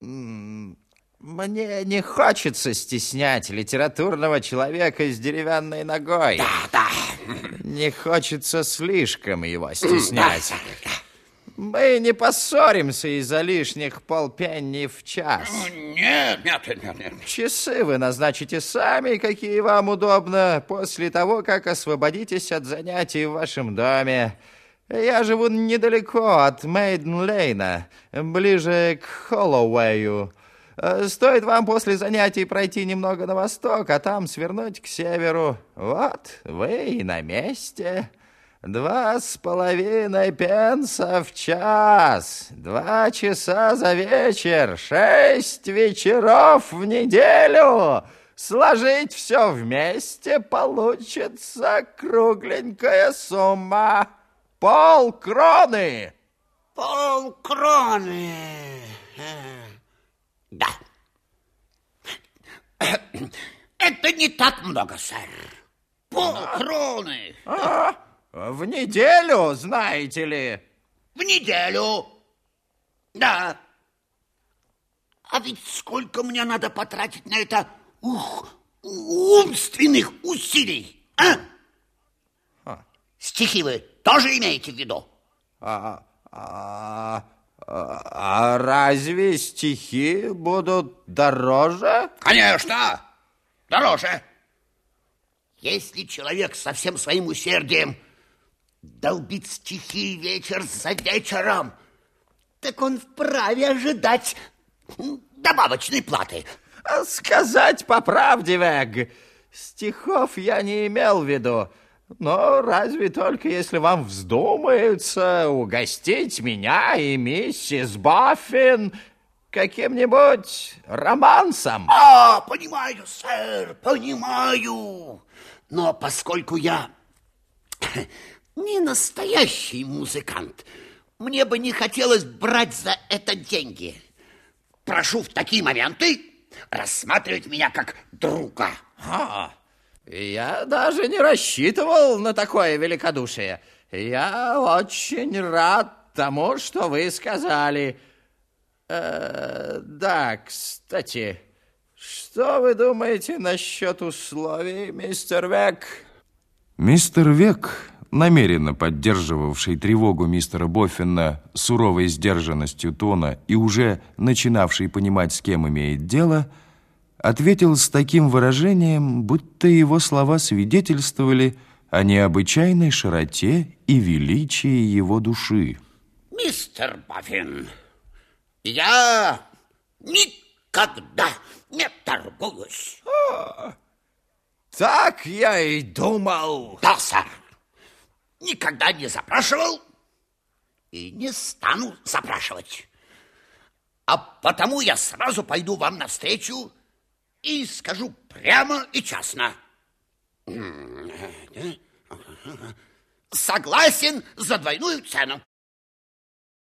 Мне не хочется стеснять литературного человека с деревянной ногой. Да, да. Не хочется слишком его стеснять. Мы не поссоримся из-за лишних полпенни в час. Нет, нет, нет, нет. Часы вы назначите сами, какие вам удобно, после того, как освободитесь от занятий в вашем доме. Я живу недалеко от Мейден-Лейна, ближе к Холлоуэю. Э, стоит вам после занятий пройти немного на восток, а там свернуть к северу. Вот, вы и на месте. Два с половиной пенса в час, два часа за вечер, шесть вечеров в неделю. Сложить все вместе получится кругленькая сумма. Пол кроны. Пол кроны. Да. Это не так много, сэр. Полкроны. А, в неделю, знаете ли? В неделю. Да. А ведь сколько мне надо потратить на это ух, умственных усилий, а? А? Стихи вы тоже имеете в виду? А, а, а разве стихи будут дороже? Конечно, дороже. Если человек со всем своим усердием долбит стихи вечер за вечером, так он вправе ожидать добавочной платы. Сказать по правде, Вэг, стихов я не имел в виду. Но разве только если вам вздумается угостить меня и миссис Баффин каким-нибудь романсом. А, понимаю, сэр, понимаю. Но поскольку я не настоящий музыкант, мне бы не хотелось брать за это деньги. Прошу в такие моменты рассматривать меня как друга. А, я даже не рассчитывал на такое великодушие. Я очень рад тому, что вы сказали. Э, да, кстати, что вы думаете насчет условий, мистер Век? Мистер Век, намеренно поддерживавший тревогу мистера Боффина суровой сдержанностью тона и уже начинавший понимать, с кем имеет дело, — ответил с таким выражением, будто его слова свидетельствовали о необычайной широте и величии его души. Мистер Баффин, я никогда не торгуюсь. О, так я и думал. Да, сэр. Никогда не запрашивал и не стану запрашивать. А потому я сразу пойду вам навстречу и скажу прямо и честно. Согласен за двойную цену.